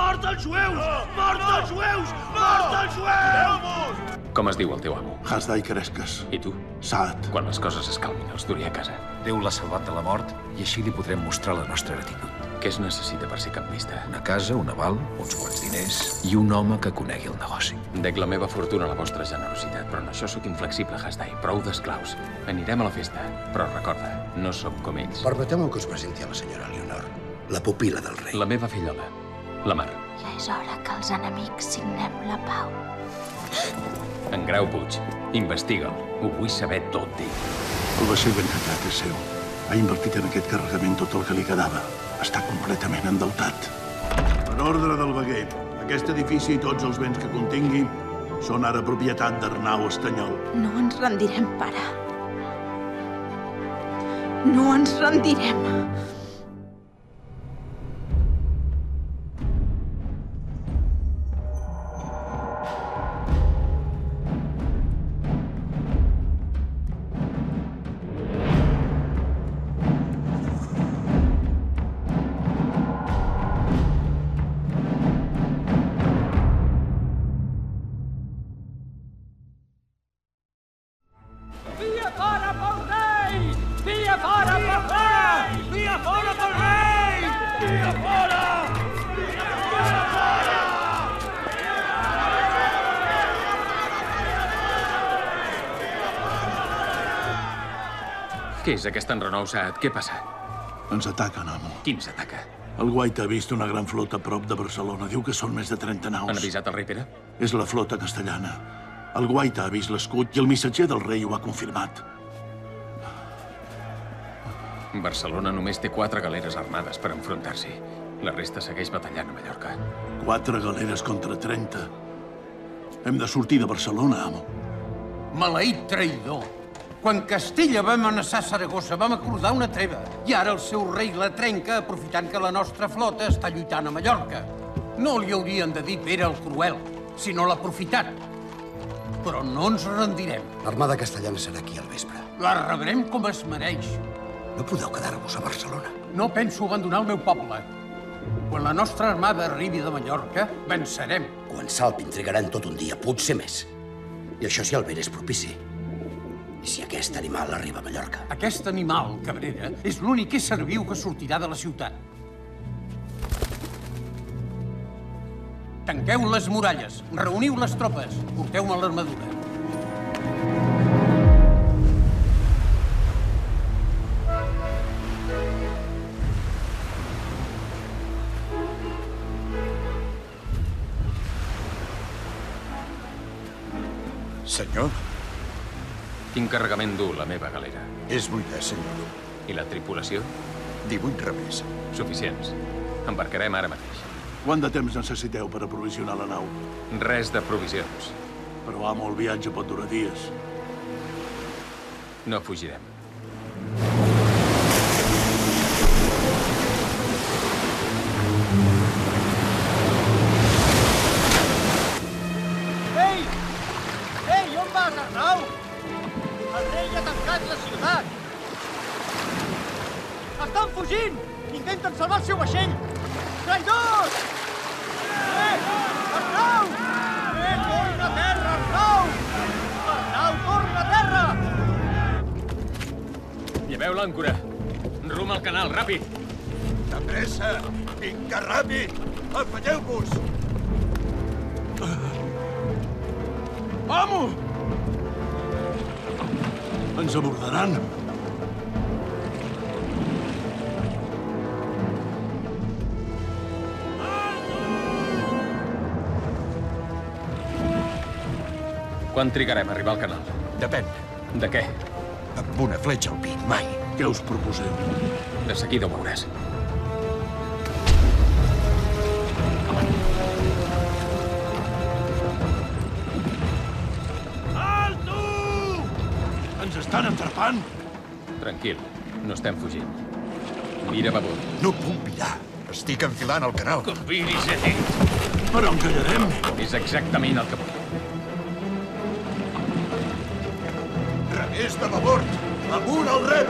Mort als jueus! Mort als jueus! Mort als jueus! Com es diu el teu amo? Hasdai Cresques. I tu? Saad. Quan les coses es calmin, els duré a casa. Déu l'ha salvat de la mort i així li podrem mostrar la nostra gratitud. Què es necessita per ser campista? Una casa, un aval, uns quants diners i un home que conegui el negoci. Dec la meva fortuna a la vostra generositat, però en això sóc inflexible, Hasdai. Prou d'esclaus. Anirem a la festa, però recorda, no sóc com ells. Permeteu-me que us presenti a la senyora Leonor, la pupila del rei. La meva fillola, la Mar. Ja és hora que els enemics signem la pau. En Grau Puig, investiga'l. Ho vull saber tot d'ell. El vaixell ben tancat és seu. Ha invertit en aquest carregament tot el que li quedava. Està completament endeutat. Per ordre del veguer, aquest edifici i tots els béns que contingui són ara propietat d'Arnau Estanyol. No ens rendirem, pare. No ens rendirem. És aquest enrenou, Saad? Què passa? Ens ataquen, amo. Qui ens ataca? El Guaita ha vist una gran flota a prop de Barcelona. Diu que són més de 30 naus. Han avisat el rei Pere? És la flota castellana. El Guaita ha vist l'escut i el missatger del rei ho ha confirmat. Barcelona només té quatre galeres armades per enfrontar-s'hi. La resta segueix batallant a Mallorca. Quatre galeres contra 30. Hem de sortir de Barcelona, amo. Maleït traïdor! Quan Castella va amenaçar Saragossa, vam acordar una treva. I ara el seu rei la trenca, aprofitant que la nostra flota està lluitant a Mallorca. No li haurien de dir Pere el Cruel, sinó l'aprofitat. Però no ens rendirem. L'armada castellana serà aquí al vespre. La rebrem com es mereix. No podeu quedar-vos a Barcelona. No penso abandonar el meu poble. Quan la nostra armada arribi de Mallorca, vencerem. Quan salpin trigaran tot un dia, potser més. I això si el vent és propici. I si aquest animal arriba a Mallorca? Aquest animal, Cabrera, és l'únic ésser viu que sortirà de la ciutat. Tanqueu les muralles, reuniu les tropes, porteu-me l'armadura. Quin carregament du la meva galera? és buida, senyor. I la tripulació? 18 remers. Suficients. Embarcarem ara mateix. Quant de temps necessiteu per aprovisionar la nau? Res de provisions. Però, amo, el viatge pot durar dies. No fugirem. Quan trigarem a arribar al canal? Depèn. De què? Amb una fletxa al pit, mai. Què us proposeu? De seguida ho veuràs. Alto! Ens estan atrapant! Tranquil, no estem fugint. Mira babor. No puc mirar. Estic enfilant el canal. Com viris, he dit. Però encallarem! És exactament el que de babord! Amunt els rems!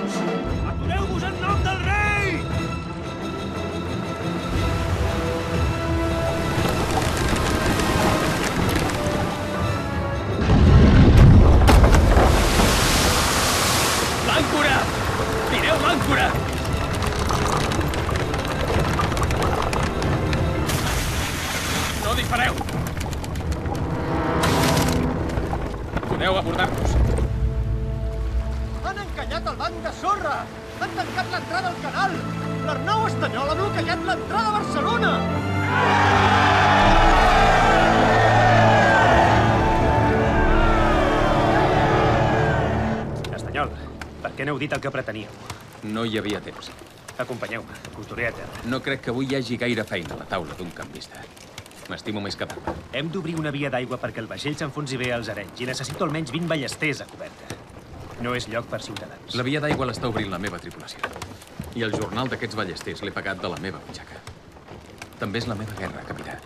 Per què no heu dit el que preteníeu? No hi havia temps. Acompanyeu-me, us duré a terra. No crec que avui hi hagi gaire feina a la taula d'un canvista. M'estimo més que parlar. Hem d'obrir una via d'aigua perquè el vaixell s'enfonsi bé als arenys i necessito almenys 20 ballesters a coberta. No és lloc per ciutadans. La via d'aigua l'està obrint la meva tripulació. I el jornal d'aquests ballesters l'he pagat de la meva butxaca. També és la meva guerra, capità.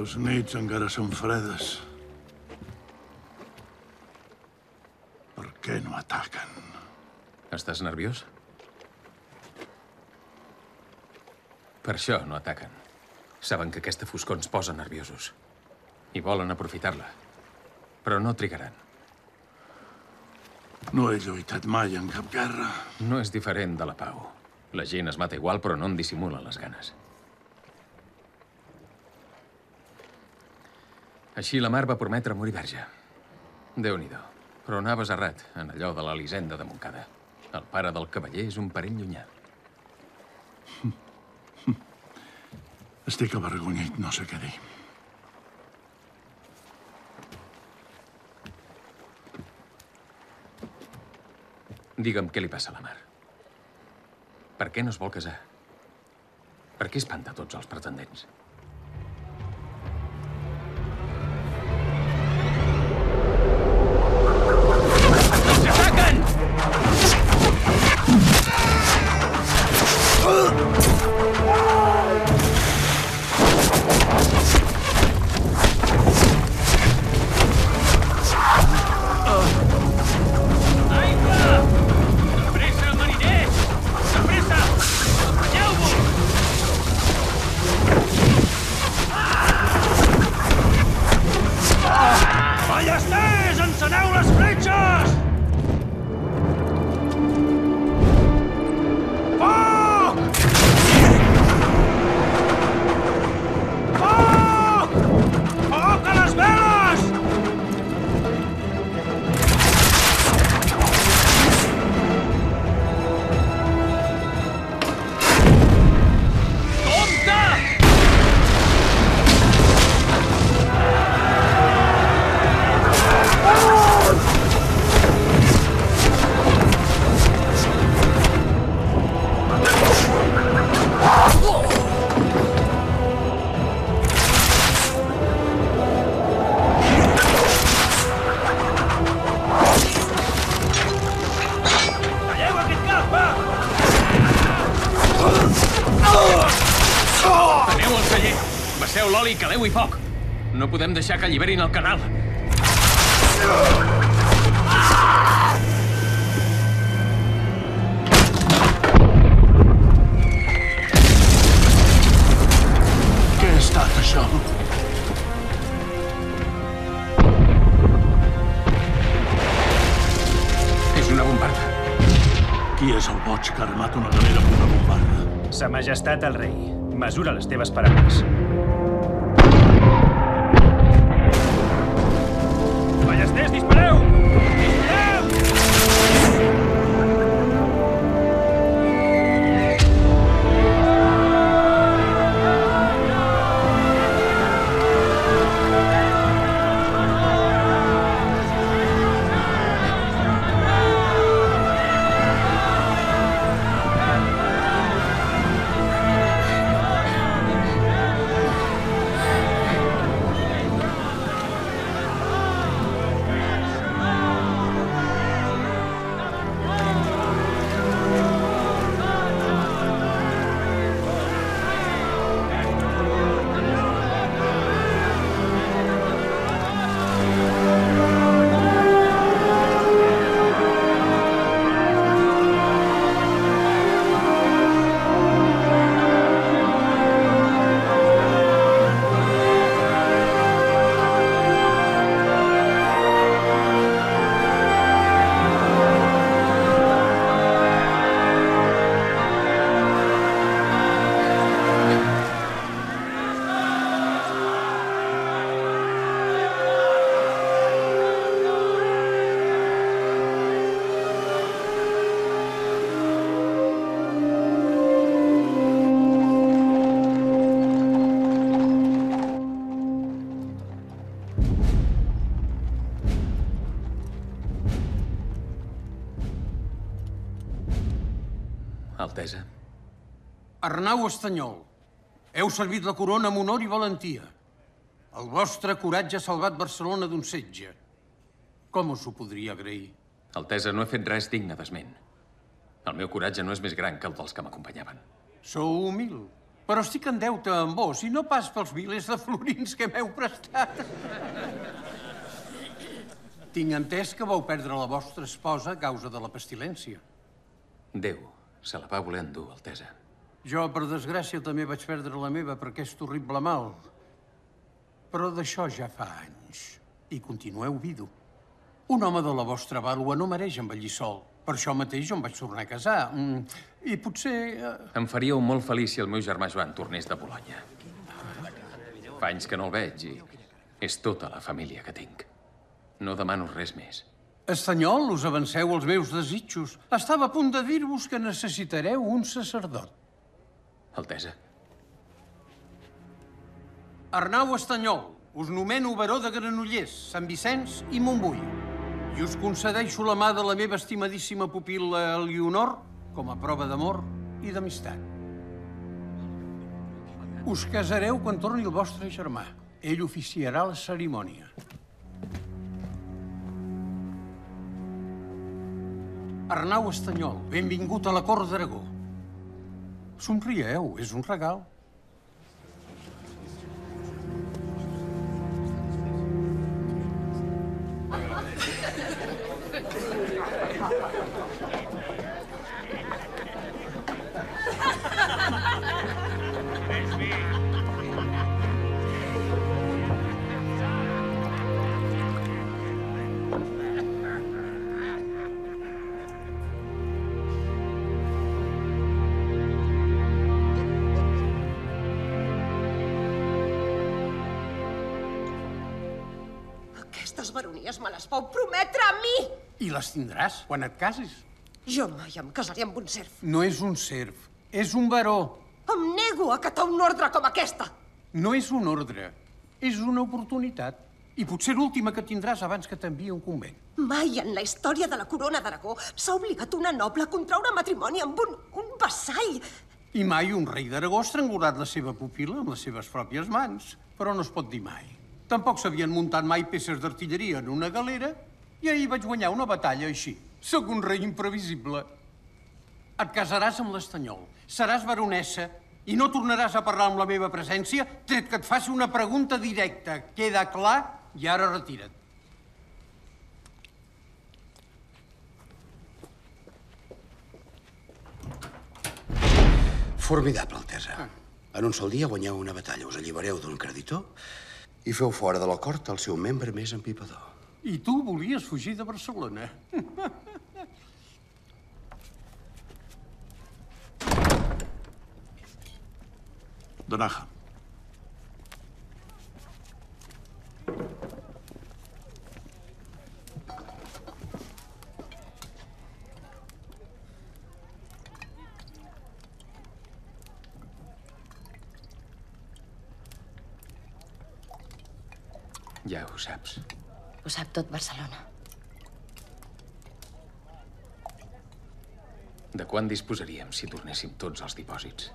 Les nits encara són fredes. Per què no ataquen? Estàs nerviós? Per això no ataquen. Saben que aquesta foscor ens posa nerviosos. I volen aprofitar-la. Però no trigaran. No he lluitat mai en cap guerra. No és diferent de la pau. La gent es mata igual, però no en dissimula les ganes. Així la mar va prometre morir verge. déu nhi Però anaves errat, en allò de l'Elisenda de Montcada. El pare del cavaller és un parell llunyà. Estic avergonyit, no sé què dir. Digue'm què li passa a la mar. Per què no es vol casar? Per què espanta tots els pretendents? Deixar que alliberin el canal. Què ha estat, això? És una bombarda. Qui és el boig que ha armat una galera amb una bombarda? Sa majestat el rei. Mesura les teves paraules. Arnau Estanyol, heu servit la corona amb honor i valentia. El vostre coratge ha salvat Barcelona d'un setge. Com us ho podria agrair? Altesa, no he fet res digne d'esment. El meu coratge no és més gran que el dels que m'acompanyaven. Sou humil, però estic en deute amb vos i no pas pels milers de florins que m'heu prestat. Tinc entès que vau perdre la vostra esposa a causa de la pestilència. Déu se la va voler endur, Altesa. Jo, per desgràcia, també vaig perdre la meva per aquest horrible mal. Però d'això ja fa anys. I continueu vidu. Un home de la vostra vàlua no mereix envellir sol. Per això mateix jo em vaig tornar a casar. Mm, I potser... eh, Em faríeu molt feliç si el meu germà Joan tornés de Bologna. Fa anys que no el veig i és tota la família que tinc. No demano res més. Estanyol, us avanceu els meus desitjos. Estava a punt de dir-vos que necessitareu un sacerdot. Altesa, Arnau Estanyol, us nomeno baró de Granollers, Sant Vicenç i Montbui. I us concedeixo la mà de la meva estimadíssima pupil·la Elionor com a prova d'amor i d'amistat. Us casareu quan torni el vostre germà. Ell oficiarà la cerimònia. Arnau Estanyol, benvingut a la cort d'Aragó. Somrieu, és un regal. Prometre a mi! I les tindràs quan et casis. Jo mai em casaré amb un serf. No és un serf, és un baró. Em nego a acatar un ordre com aquesta. No és un ordre, és una oportunitat. I potser l'última que tindràs abans que t'enviï un convent. Mai en la història de la corona d'Aragó s'ha obligat una noble a contraure matrimoni amb un, un vassall. I mai un rei d'Aragó ha estrangulat la seva pupil·la amb les seves pròpies mans. Però no es pot dir mai. Tampoc s'havien muntat mai peces d'artilleria en una galera i ahir vaig guanyar una batalla així. Sóc un rei imprevisible. Et casaràs amb l'Estanyol, seràs baronessa i no tornaràs a parlar amb la meva presència tret que et faci una pregunta directa. Queda clar? I ara retira't. Formidable, Altesa. En un sol dia guanyeu una batalla, us allibereu d'un creditor i feu fora de la cort el seu membre més empipador. I tu volies fugir de Barcelona. Donaja. ja ho saps. Ho sap tot Barcelona. De quan disposaríem si tornéssim tots als dipòsits?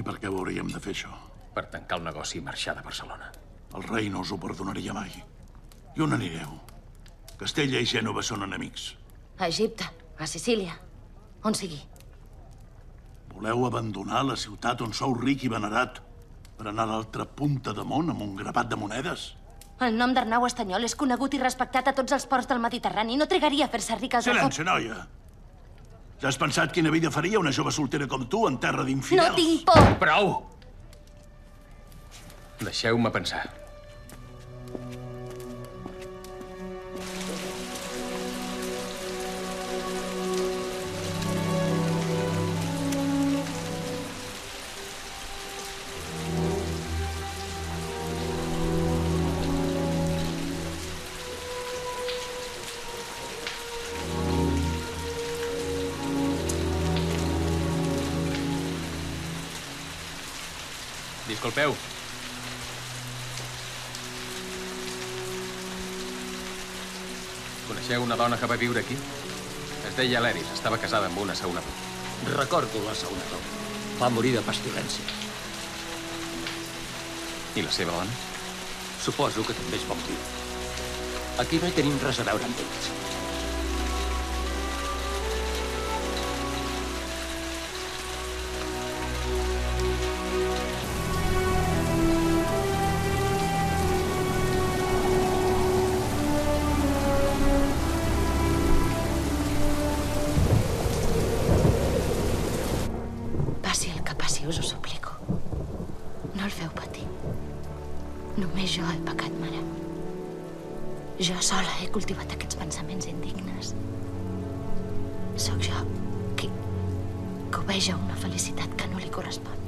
I per què ho hauríem de fer, això? Per tancar el negoci i marxar de Barcelona. El rei no us ho perdonaria mai. I on anireu? Castella i Gènova són enemics. A Egipte, a Sicília, on sigui. Voleu abandonar la ciutat on sou ric i venerat per anar a l'altra punta de món amb un grapat de monedes? El nom d'Arnau Estanyol és conegut i respectat a tots els ports del Mediterrani. No trigaria a fer-se ric al Silenci, noia! Ja has pensat quina vida faria una jove soltera com tu en terra No d'infidels? tinc por! Prou! Deixeu-me pensar. Disculpeu. Coneixeu una dona que va viure aquí? Es deia Leris, estava casada amb un assaonador. Recordo l'assaonador. Va morir de pestilència. I la seva dona? Suposo que també es va morir. Aquí no hi tenim res a veure amb ells. No el feu patir. Només jo he pecat, mare. Jo sola he cultivat aquests pensaments indignes. Sóc jo qui cobeja una felicitat que no li correspon.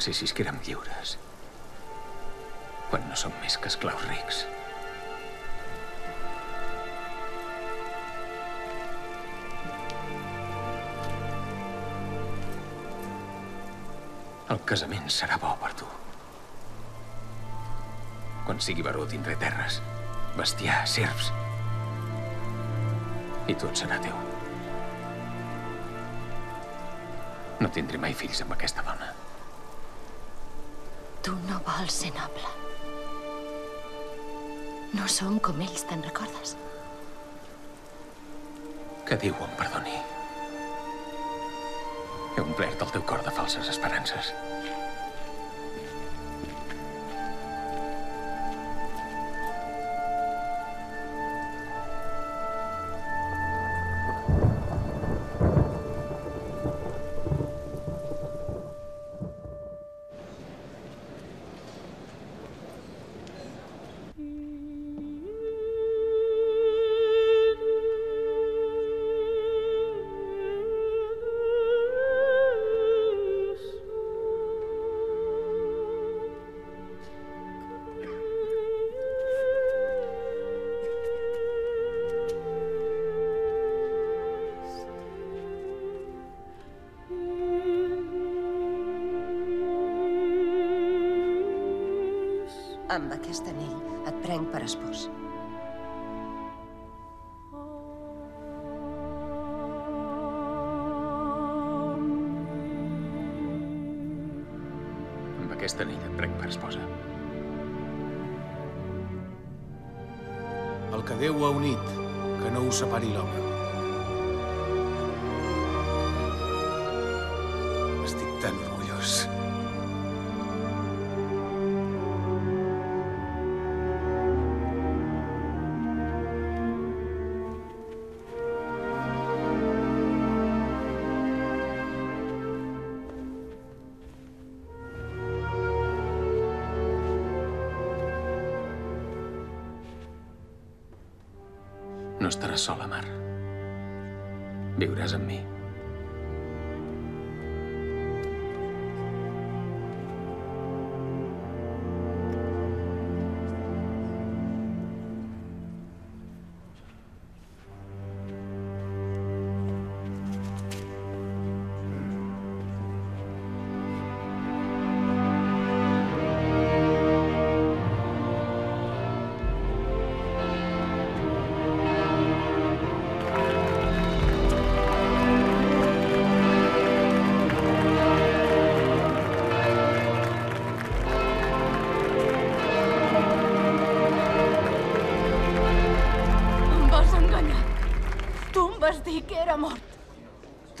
Pensessis que érem lliures. Quan no som més que esclaus rics. El casament serà bo per tu. Quan sigui baró tindré terres, bestiar, serps. I tot serà teu. No tindré mai fills amb aquesta dona. Vols ser noble. No som com ells, te'n recordes? Que Déu em perdoni. He omplert el teu cor de falses esperances. Amb aquest anell et prenc per espòs. Amb aquest anell et prenc per esposa. El que Déu ha unit, que no ho separi l'home. Estic tan orgullós. Estaràs sola, Mar. Viuràs amb mi.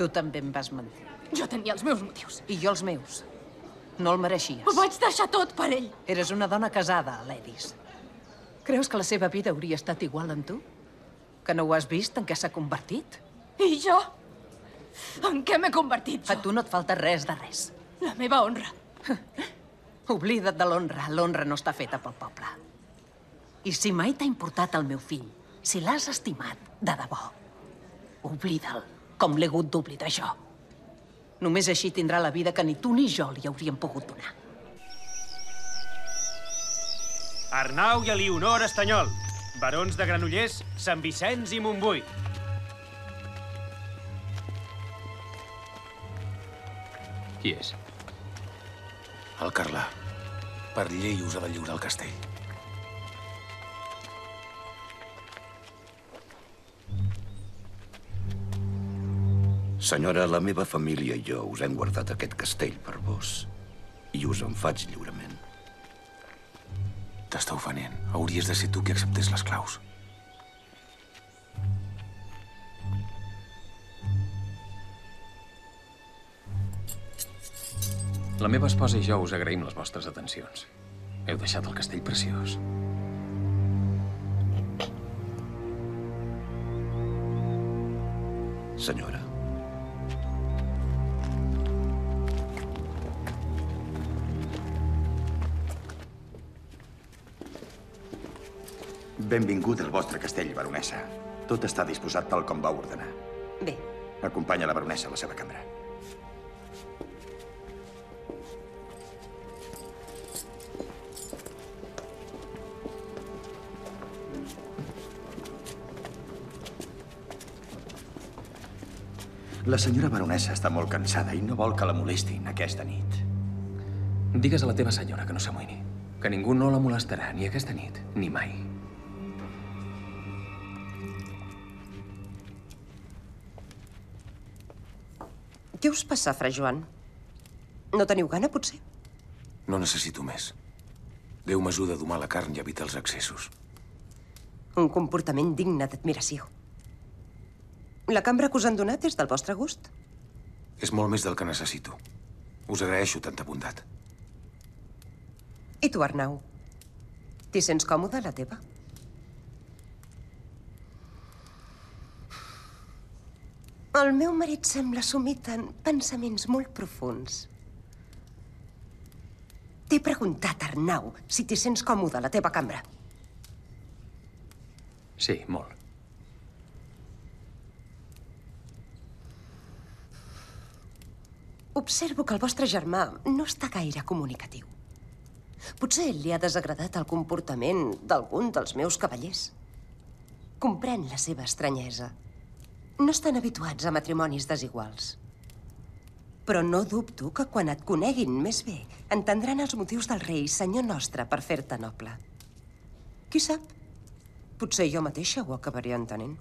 Tu també em vas mentir. Jo tenia els meus motius. I jo els meus. No el mereixies. Ho vaig deixar tot per ell. Eres una dona casada, Ledis. Creus que la seva vida hauria estat igual amb tu? Que no ho has vist en què s'ha convertit? I jo? En què m'he convertit, jo? A tu no et falta res de res. La meva honra. Oblida't de l'honra. L'honra no està feta pel poble. I si mai t'ha importat el meu fill, si l'has estimat de debò, oblida'l, com l'he hagut d'oblidar jo. Només així tindrà la vida que ni tu ni jo li hauríem pogut donar. Arnau i Elionor Estanyol, barons de Granollers, Sant Vicenç i Montbui. Qui és? El Carlà. Per llei us ha de lliurar el castell. Senyora, la meva família i jo us hem guardat aquest castell per vos. I us en faig lliurement. T'està ofenent. Hauries de ser tu qui acceptés les claus. La meva esposa i jo us agraïm les vostres atencions. Heu deixat el castell preciós. Senyora. Benvingut al vostre castell, baronessa. Tot està disposat tal com va ordenar. Bé, Acompanya la baronessa a la seva cambra. La senyora baronessa està molt cansada i no vol que la molestin aquesta nit. Digues a la teva senyora que no s'amoïni. Que ningú no la molestarà ni aquesta nit, ni mai. Us passa, fra Joan? No teniu gana, potser? No necessito més. Déu m'ajuda a domar la carn i evitar els excessos. Un comportament digne d'admiració. La cambra que us han donat és del vostre gust? És molt més del que necessito. Us agraeixo tanta bondat. I tu, Arnau? T'hi sents còmode la teva? El meu marit sembla sumit en pensaments molt profuns. T'he preguntat, Arnau, si t'hi sents còmode a la teva cambra. Sí, molt. Observo que el vostre germà no està gaire comunicatiu. Potser li ha desagradat el comportament d'algun dels meus cavallers. Comprèn la seva estranyesa. No estan habituats a matrimonis desiguals. Però no dubto que quan et coneguin més bé entendran els motius del rei, senyor nostre, per fer-te noble. Qui sap? Potser jo mateixa ho acabaré entenent.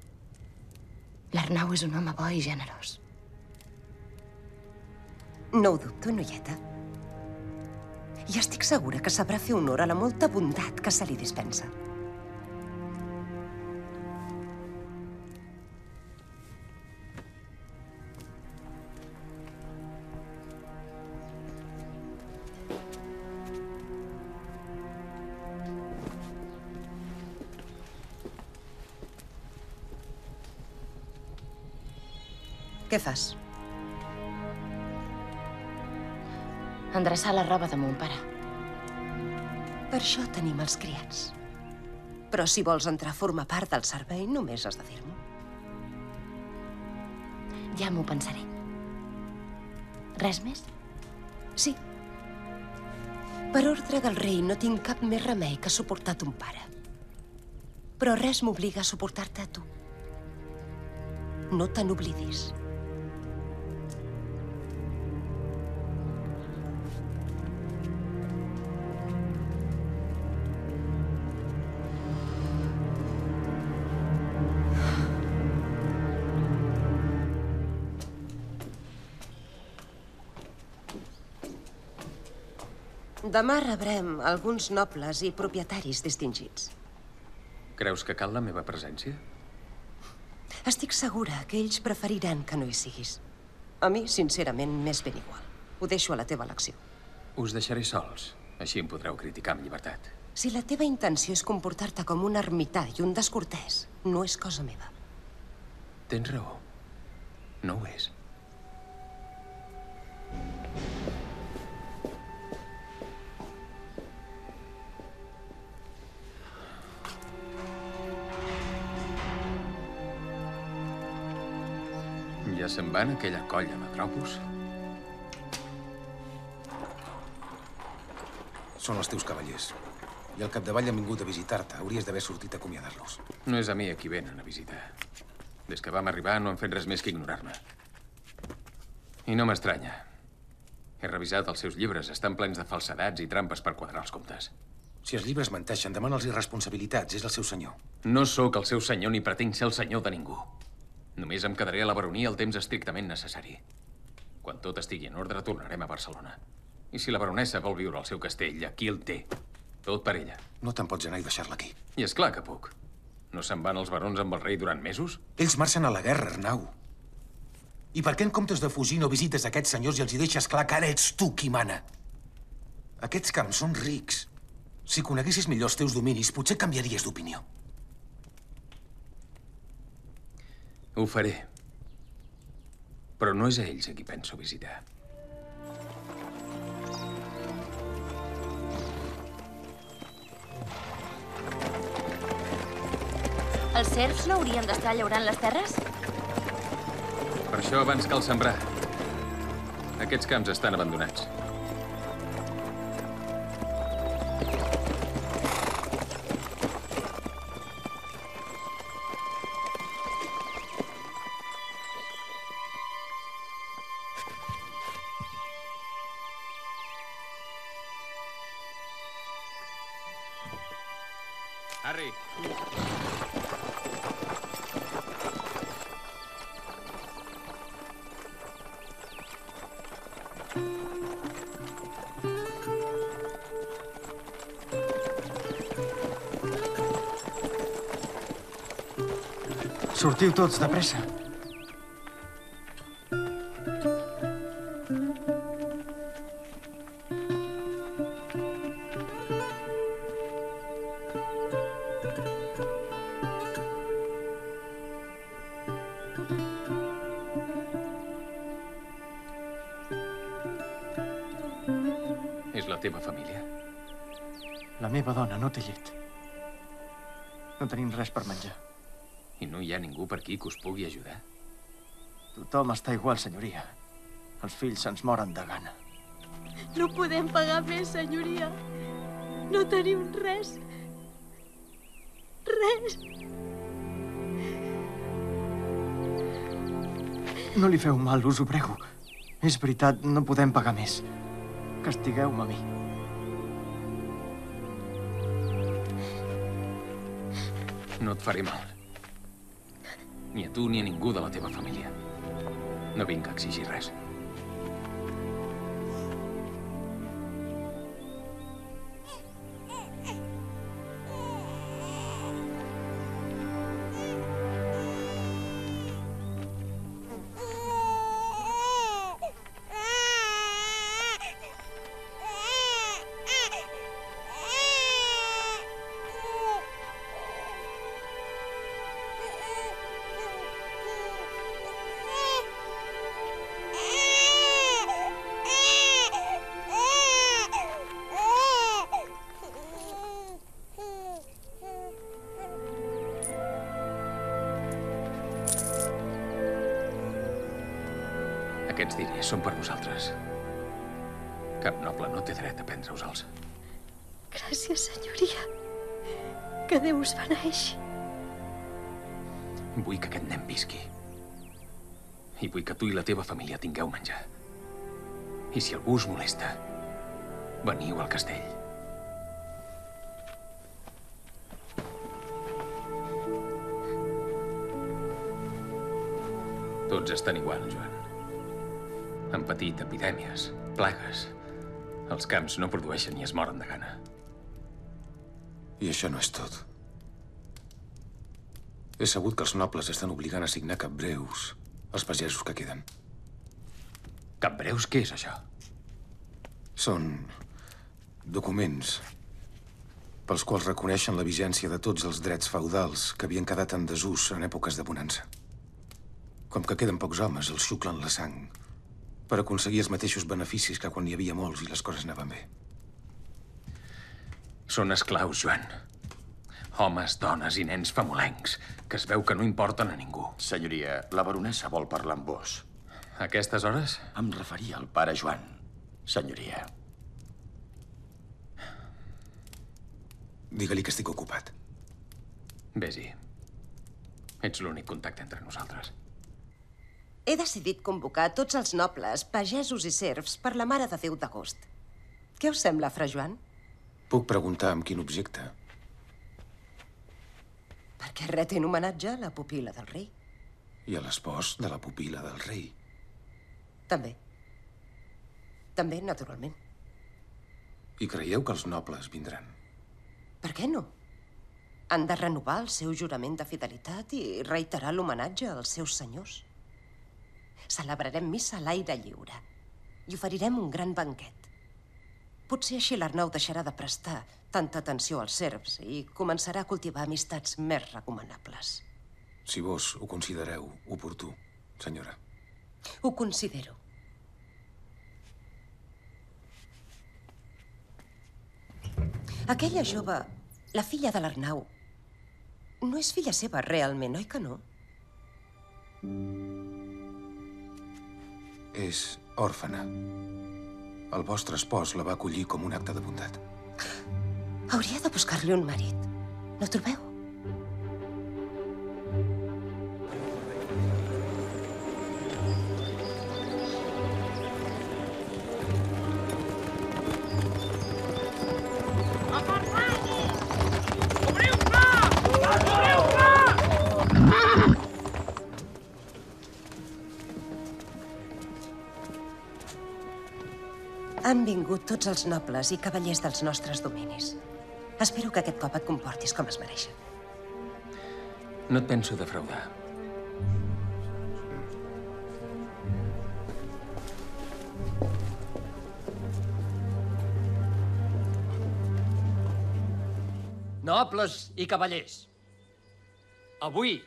L'Arnau és un home bo i generós. No ho dubto, noieta. I estic segura que sabrà fer honor a la molta bondat que se li dispensa. Fas? Endreçar la roba de mon pare. Per això tenim els criats. Però si vols entrar a formar part del servei, només has de dir-m'ho. Ja m'ho pensaré. Res més? Sí. Per ordre del rei no tinc cap més remei que suportar ton pare. Però res m'obliga a suportar-te a tu. No te n'oblidis. Demà rebrem alguns nobles i propietaris distingits. Creus que cal la meva presència? Estic segura que ells preferiran que no hi siguis. A mi, sincerament, m'és ben igual. Ho deixo a la teva elecció. Us deixaré sols. Així em podreu criticar amb llibertat. Si la teva intenció és comportar-te com un ermità i un descortès, no és cosa meva. Tens raó. No ho és. Ja se'n van aquella colla de tropos? Són els teus cavallers. I al capdavall han vingut a visitar-te. Hauries d'haver sortit a acomiadar-los. No és a mi a qui venen a visitar. Des que vam arribar no han fet res més que ignorar-me. I no m'estranya. He revisat els seus llibres. Estan plens de falsedats i trampes per quadrar els comptes. Si els llibres menteixen, demana'ls irresponsabilitats. És el seu senyor. No sóc el seu senyor ni pretenc ser el senyor de ningú. Només em quedaré a la baronia el temps estrictament necessari. Quan tot estigui en ordre, tornarem a Barcelona. I si la baronessa vol viure al seu castell, aquí el té. Tot per ella. No te'n pots anar i deixar-la aquí. I és clar que puc. No se'n van els barons amb el rei durant mesos? Ells marxen a la guerra, Arnau. I per què en comptes de fugir no visites aquests senyors i els hi deixes clar que ara ets tu qui mana? Aquests camps són rics. Si coneguessis millor els teus dominis, potser canviaries d'opinió. Ho faré. Però no és a ells a qui penso visitar. Els serfs no haurien d'estar llaurant les terres? Per això abans cal sembrar. Aquests camps estan abandonats. Sortiu tots, de pressa. És la teva família? La meva dona no té llet. No tenim res per. I no hi ha ningú per aquí que us pugui ajudar? Tothom està igual, senyoria. Els fills se'ns moren de gana. No podem pagar més, senyoria. No tenim res. Res. No li feu mal, us ho prego. És veritat, no podem pagar més. Castigueu-me a mi. No et faré mal. Ni a tu ni a ningú de la teva família. No vinc a exigir res. Tingueu menjar. I si algú us molesta, veniu al castell. Tots estan igual, Joan. Han patit epidèmies, plagues. Els camps no produeixen i es moren de gana. I això no és tot. He sabut que els nobles estan obligant a signar capbreus als pagesos que queden. Capbreus, què és això? Són documents pels quals reconeixen la vigència de tots els drets feudals que havien quedat en desús en èpoques de bonança. Com que queden pocs homes, els xuclen la sang per aconseguir els mateixos beneficis que quan n'hi havia molts i les coses anaven bé. Són esclaus, Joan. Homes, dones i nens famolencs, que es veu que no importen a ningú. Senyoria, la baronessa vol parlar amb vos. A aquestes hores? Em referia al pare Joan, senyoria. Digue-li que estic ocupat. Vés-hi. Ets l'únic contacte entre nosaltres. He decidit convocar tots els nobles, pagesos i serfs per la Mare de Déu d'agost. Què us sembla, fra Joan? Puc preguntar amb quin objecte? Perquè ret en homenatge a la pupila del rei. I a l'espòs de la pupila del rei. També. També, naturalment. I creieu que els nobles vindran? Per què no? Han de renovar el seu jurament de fidelitat i reiterar l'homenatge als seus senyors. Celebrarem missa a l'aire lliure i oferirem un gran banquet. Potser així l'Arnau deixarà de prestar tanta atenció als serps i començarà a cultivar amistats més recomanables. Si vos ho considereu oportú, senyora. Ho considero. Aquella jove, la filla de l'Arnau, no és filla seva realment, oi que no? És òrfana. El vostre espòs la va acollir com un acte de bondat. Hauria de buscar-li un marit. No trobeu? Han vingut tots els nobles i cavallers dels nostres dominis. Espero que aquest cop et comportis com es mereixen. No et penso defraudar. Nobles i cavallers, avui,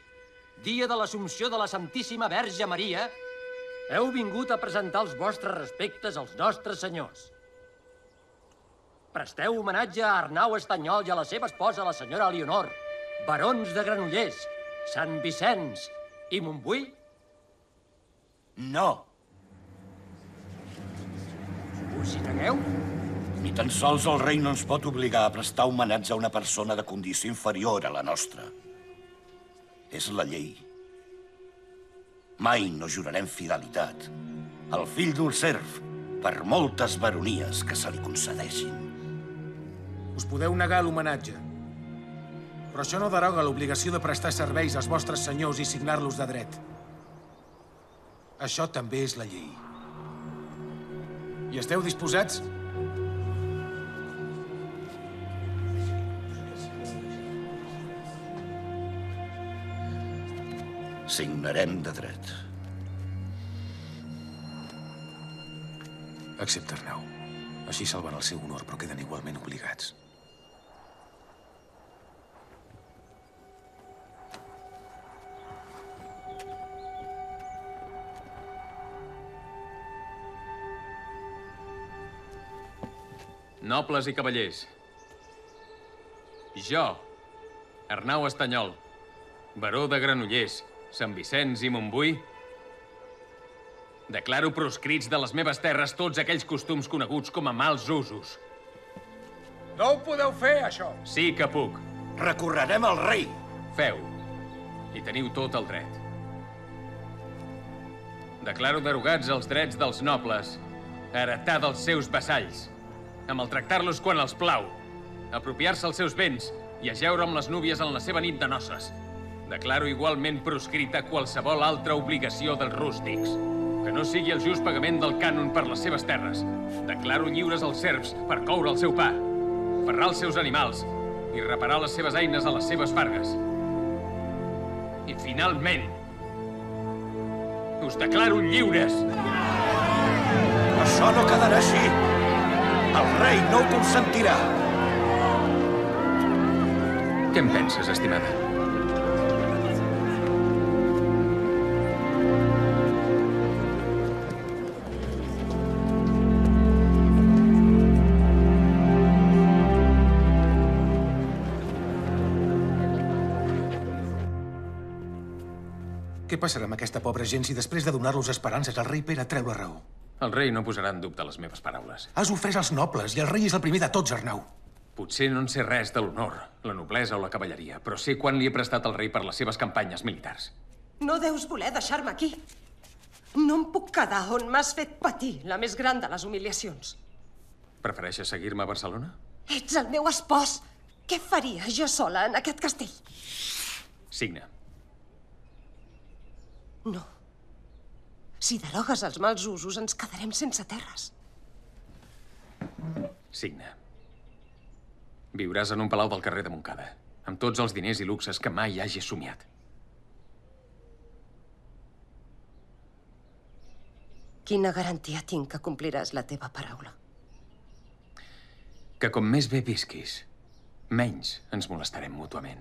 dia de l'Assumpció de la Santíssima Verge Maria, heu vingut a presentar els vostres respectes als nostres senyors. Presteu homenatge a Arnau Estanyol i a la seva esposa, la senyora Leonor, barons de Granollers, Sant Vicenç i Montbui? No. Us hi negueu? Ni tan sols el rei no ens pot obligar a prestar homenatge a una persona de condició inferior a la nostra. És la llei. Mai no jurarem fidelitat al fill d'un serf per moltes baronies que se li concedeixin. Us podeu negar l'homenatge. Però això no deroga l'obligació de prestar serveis als vostres senyors i signar-los de dret. Això també és la llei. I esteu disposats? Signarem de dret. Excepte Arnau. Així salven el seu honor, però queden igualment obligats. Nobles i cavallers. Jo, Arnau Estanyol, baró de Granollers, Sant Vicenç i Montbui, declaro proscrits de les meves terres tots aquells costums coneguts com a mals usos. No ho podeu fer, això. Sí que puc. Recorrerem al rei. Feu. I teniu tot el dret. Declaro derogats els drets dels nobles heretar dels seus vassalls, a maltractar-los quan els plau, a apropiar-se els seus béns i a jeure amb les núvies en la seva nit de noces. Declaro igualment proscrita qualsevol altra obligació dels rústics, que no sigui el just pagament del cànon per les seves terres. Declaro lliures els serfs per coure el seu pa, ferrar els seus animals i reparar les seves eines a les seves fargues. I finalment, us declaro lliures. Això no quedarà així. El rei no ho consentirà. Què en penses, estimada? Passarà amb aquesta pobra gent si després de donar-los esperances el rei Pere treu la raó? El rei no posarà en dubte les meves paraules. Has ofès als nobles i el rei és el primer de tots, Arnau. Potser no en sé res de l'honor, la noblesa o la cavalleria, però sé quan li he prestat al rei per les seves campanyes militars. No deus voler deixar-me aquí. No em puc quedar on m'has fet patir la més gran de les humiliacions. Prefereixes seguir-me a Barcelona? Ets el meu espòs. Què faria jo sola en aquest castell? Signa. No. Si derogues els mals usos, ens quedarem sense terres. Signa. Viuràs en un palau del carrer de Montcada, amb tots els diners i luxes que mai hagis somiat. Quina garantia tinc que compliràs la teva paraula? Que com més bé visquis, menys ens molestarem mútuament.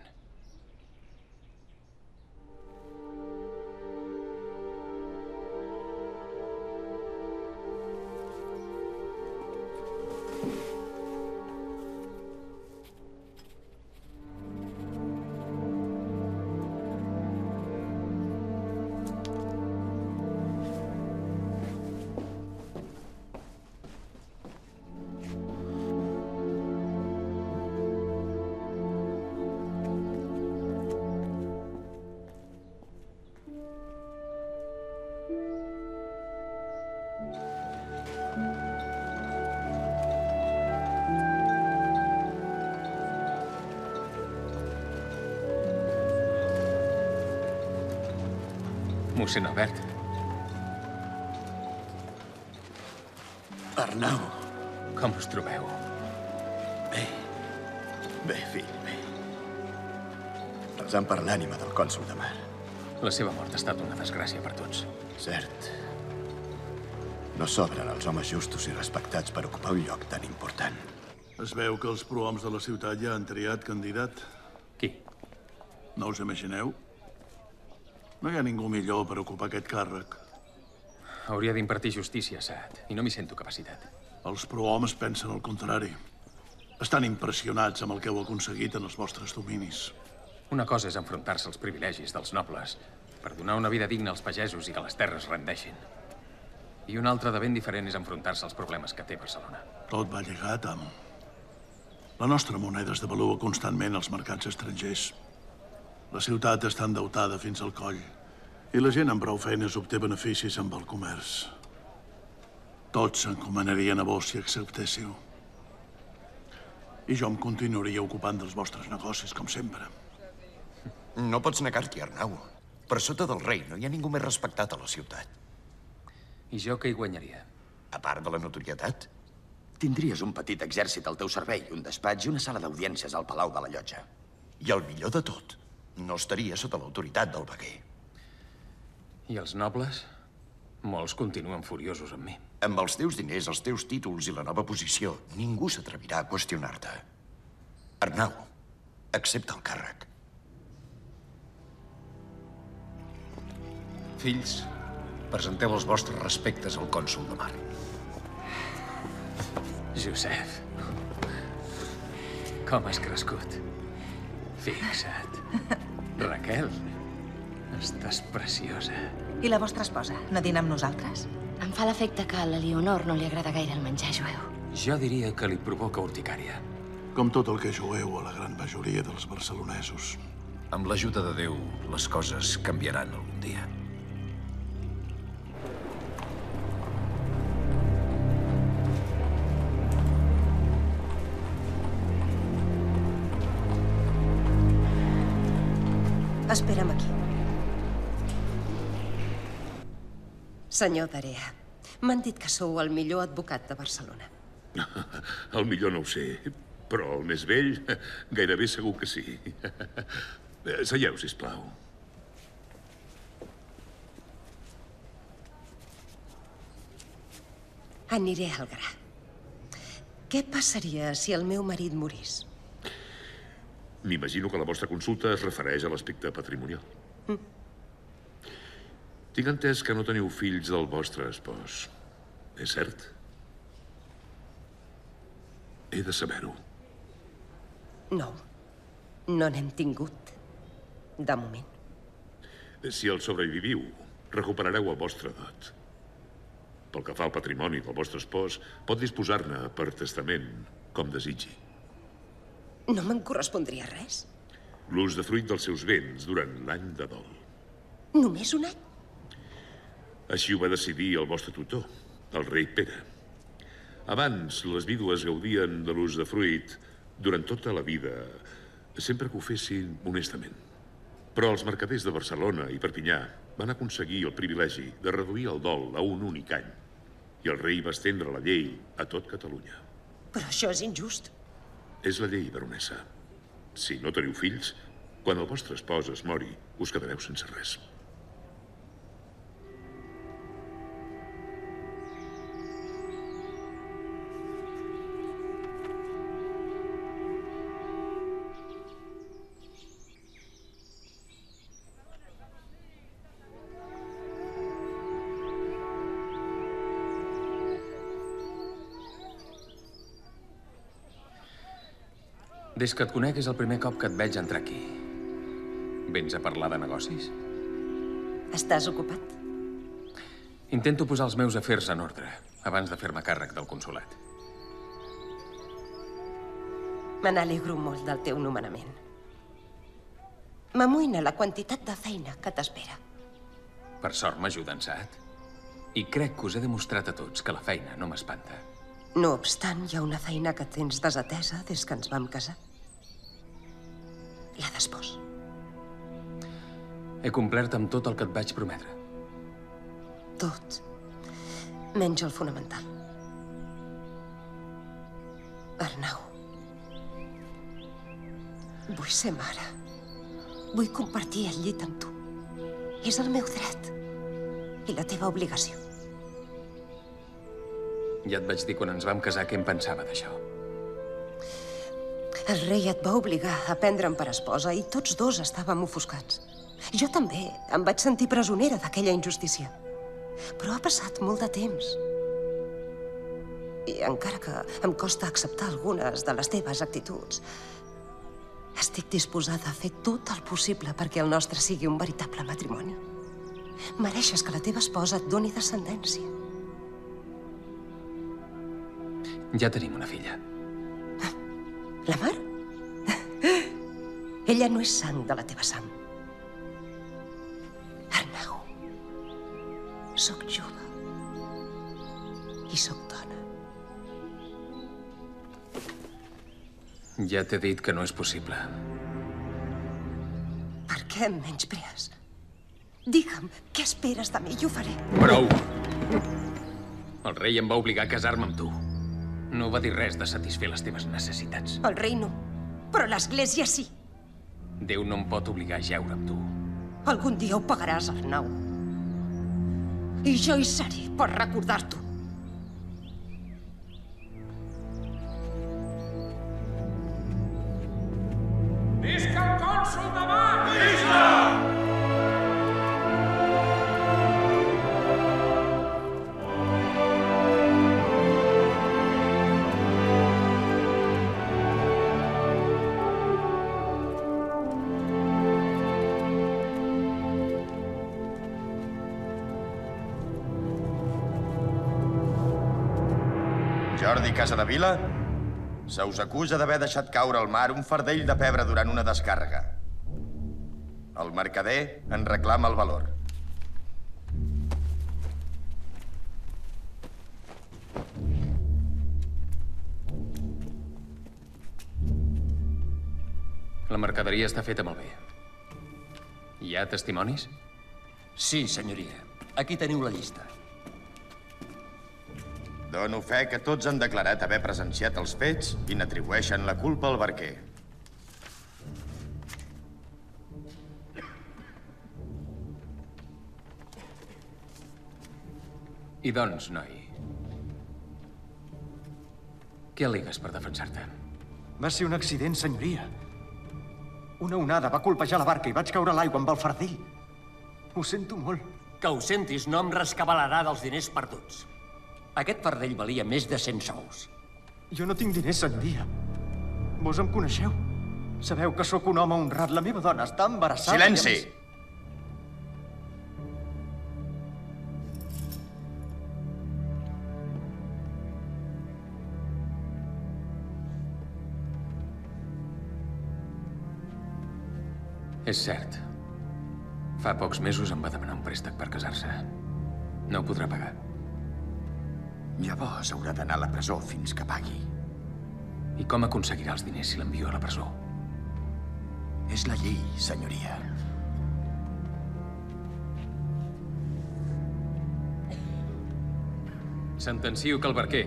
Mossèn Albert. Arnau. Com us trobeu? Bé. Bé, fill, bé. Resant per l'ànima del cònsul de mar. La seva mort ha estat una desgràcia per tots. Cert. No sobren els homes justos i respectats per ocupar un lloc tan important. Es veu que els prohoms de la ciutat ja han triat candidat. Qui? No us imagineu? No hi ha ningú millor per ocupar aquest càrrec. Hauria d'impartir justícia, Saad, i no m'hi sento capacitat. Els prohomes pensen el contrari. Estan impressionats amb el que heu aconseguit en els vostres dominis. Una cosa és enfrontar-se als privilegis dels nobles per donar una vida digna als pagesos i que les terres rendeixin. I una altra de ben diferent és enfrontar-se als problemes que té Barcelona. Tot va lligat, amo. La nostra moneda es devalua constantment als mercats estrangers. La ciutat està endeutada fins al coll i la gent amb prou feines obté beneficis amb el comerç. Tots s'encomanarien a vos si acceptéssiu. I jo em continuaria ocupant dels vostres negocis, com sempre. No pots negar-t'hi, Arnau. Per sota del rei no hi ha ningú més respectat a la ciutat. I jo què hi guanyaria? A part de la notorietat? Tindries un petit exèrcit al teu servei, un despatx i una sala d'audiències al Palau de la Llotja. I el millor de tot, no estaria sota l'autoritat del veguer. I els nobles? Molts continuen furiosos amb mi. Amb els teus diners, els teus títols i la nova posició, ningú s'atrevirà a qüestionar-te. Arnau, accepta el càrrec. Fills, presenteu els vostres respectes al cònsul de mar. Josep. Com has crescut. Fixa't. Raquel, estàs preciosa. I la vostra esposa? No dina amb nosaltres? Em fa l'efecte que a la Leonor no li agrada gaire el menjar jueu. Jo diria que li provoca urticària. Com tot el que jueu a la gran majoria dels barcelonesos. Amb l'ajuda de Déu, les coses canviaran algun dia. Espera'm aquí. Senyor Darea, m'han dit que sou el millor advocat de Barcelona. El millor no ho sé, però el més vell gairebé segur que sí. Seieu, sisplau. Aniré al gra. Què passaria si el meu marit morís? M'imagino que la vostra consulta es refereix a l'aspecte patrimonial. Mm. Tinc entès que no teniu fills del vostre espòs. És cert? He de saber-ho. No, no n'hem tingut. De moment. Si el sobreviviu, recuperareu el vostre dot. Pel que fa al patrimoni del vostre espòs, pot disposar-ne per testament, com desitgi. No me'n correspondria res. L'ús de fruit dels seus béns durant l'any de dol. Només un any? Així ho va decidir el vostre tutor, el rei Pere. Abans, les vídues gaudien de l'ús de fruit durant tota la vida, sempre que ho fessin honestament. Però els mercaders de Barcelona i Perpinyà van aconseguir el privilegi de reduir el dol a un únic any. I el rei va estendre la llei a tot Catalunya. Però això és injust. És la llei, baronessa. Si no teniu fills, quan el vostre espòs es mori, us quedareu sense res. Des que et conec és el primer cop que et veig entrar aquí. Vens a parlar de negocis? Estàs ocupat? Intento posar els meus afers en ordre abans de fer-me càrrec del consulat. Me n'alegro molt del teu nomenament. M'amoïna la quantitat de feina que t'espera. Per sort m'ajuda en Saad. I crec que us he demostrat a tots que la feina no m'espanta. No obstant, hi ha una feina que tens desatesa des que ens vam casar. La d'espòs. He complert amb tot el que et vaig prometre. Tot. Menys el fonamental. Arnau. Vull ser mare. Vull compartir el llit amb tu. És el meu dret. I la teva obligació. Ja et vaig dir quan ens vam casar què em pensava d'això. El rei et va obligar a prendre'm per esposa i tots dos estàvem ofuscats. Jo també em vaig sentir presonera d'aquella injustícia. Però ha passat molt de temps. I encara que em costa acceptar algunes de les teves actituds, estic disposada a fer tot el possible perquè el nostre sigui un veritable matrimoni. Mereixes que la teva esposa et doni descendència. Ja tenim una filla. La mar? Ella no és sang de la teva sang. Arnau, sóc jove i sóc dona. Ja t'he dit que no és possible. Per què em menysprees? Digue'm, què esperes de mi i ho faré. Prou! El rei em va obligar a casar-me amb tu. No va dir res de satisfer les teves necessitats. El rei no, però l'església sí. Déu no em pot obligar a jeure amb tu. Algun dia ho pagaràs, Arnau. I jo hi seré per recordar-t'ho. Jordi Casadevila, se us acusa d'haver deixat caure al mar un fardell de pebre durant una descàrrega. El mercader en reclama el valor. La mercaderia està feta molt bé. Hi ha testimonis? Sí, senyoria. Aquí teniu la llista. Dono fe que tots han declarat haver presenciat els fets i n'atribueixen la culpa al barquer. I doncs, noi... Què al·legues per defensar-te? Va ser un accident, senyoria. Una onada va colpejar la barca i vaig caure a l'aigua amb el fardell. Ho sento molt. Que ho sentis no em rescabalarà dels diners perduts. Aquest pardell valia més de 100 sous. Jo no tinc diners, senyoria. Vos em coneixeu? Sabeu que sóc un home honrat. La meva dona està embarassada... Silenci! És cert. Fa pocs mesos em va demanar un préstec per casar-se. No ho podrà pagar. Llavors haurà d'anar a la presó fins que pagui. I com aconseguirà els diners si l'envio a la presó? És la llei, senyoria. Sentencio que el barquer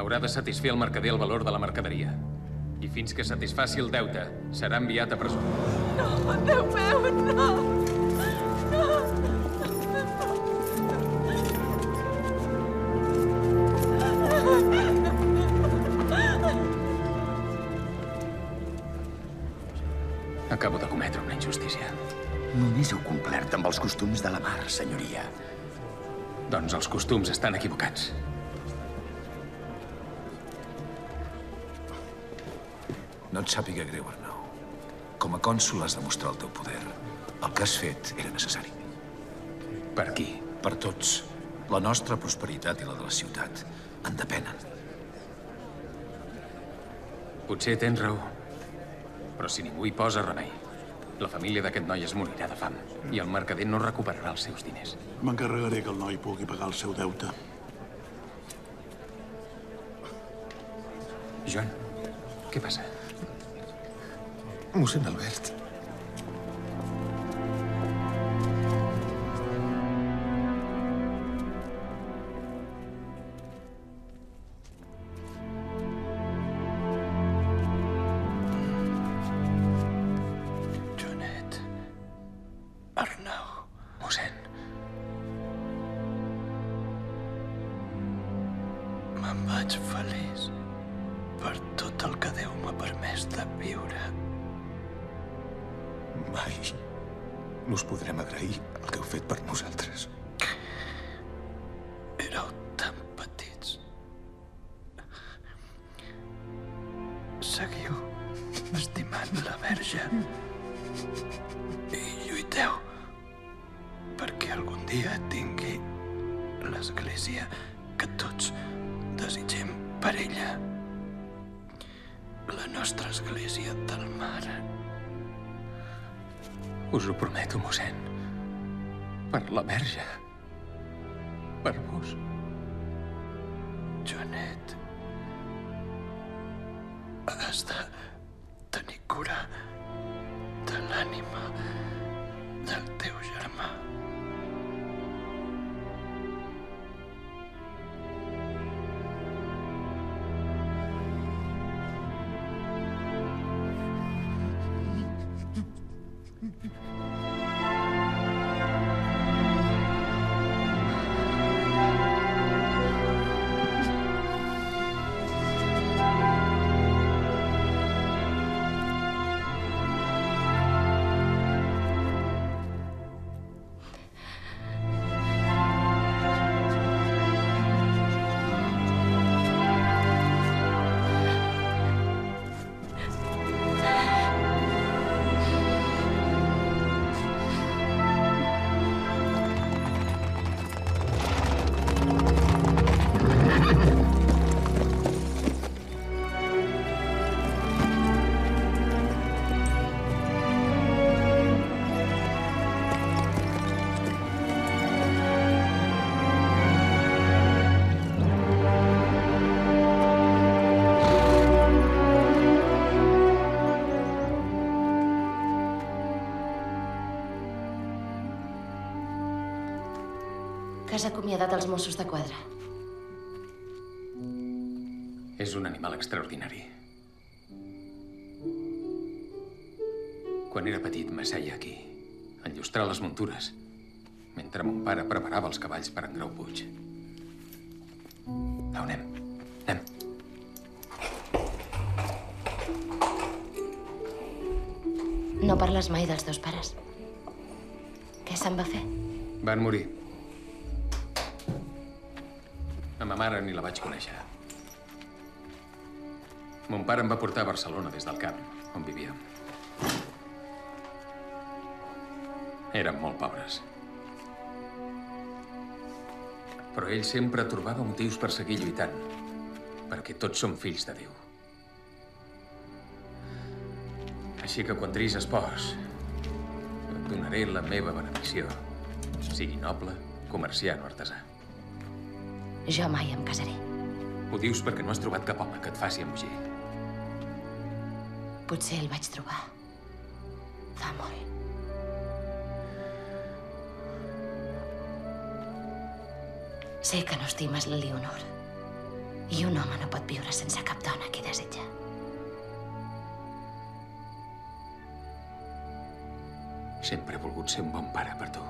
haurà de satisfer al mercader el valor de la mercaderia. I fins que satisfaci el deute, serà enviat a presó. No, Déu meu, no! No! Costums de la mar, senyoria. Doncs els costums estan equivocats. No et sàpiga greu, Arnau. Com a cònsul has de mostrar el teu poder. El que has fet era necessari. Per qui? Per tots. La nostra prosperitat i la de la ciutat en depenen. Potser tens raó. Però si ningú hi posa remei, la família d'aquest noi es morirà de fam i el mercader no recuperarà els seus diners. M'encarregaré que el noi pugui pagar el seu deute. Joan, què passa? Mossèn Albert. Has acomiadat els Mossos de quadra. És un animal extraordinari. Quan era petit m'asseia aquí, a enllustrar les muntures, mentre mon pare preparava els cavalls per en Grau Puig. Au, anem. Anem. No parles mai dels teus pares. Què se'n va fer? Van morir. A ma mare ni la vaig conèixer. Mon pare em va portar a Barcelona des del camp, on vivíem. Érem molt pobres. Però ell sempre trobava motius per seguir lluitant, perquè tots som fills de Déu. Així que quan Tris es pos, donaré la meva benedicció. Sigui noble, comerciant o artesà. Jo mai em casaré. Ho dius perquè no has trobat cap home que et faci embogir. Potser el vaig trobar. Fa molt. Sé que no estimes la Leonor. I un home no pot viure sense cap dona que desitja. Sempre he volgut ser un bon pare per tu.